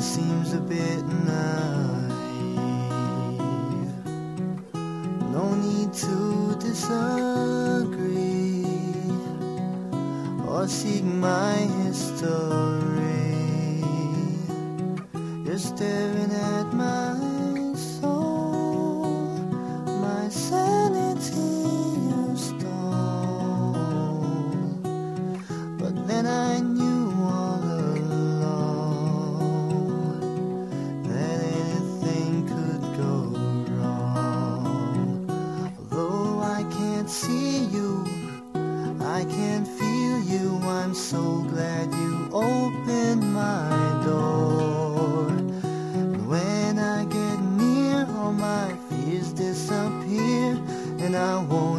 seems a bit naive. No need to disagree or seek my history. You're staring at my soul, my sanity. so glad you opened my door. When I get near, all my fears disappear, and I won't.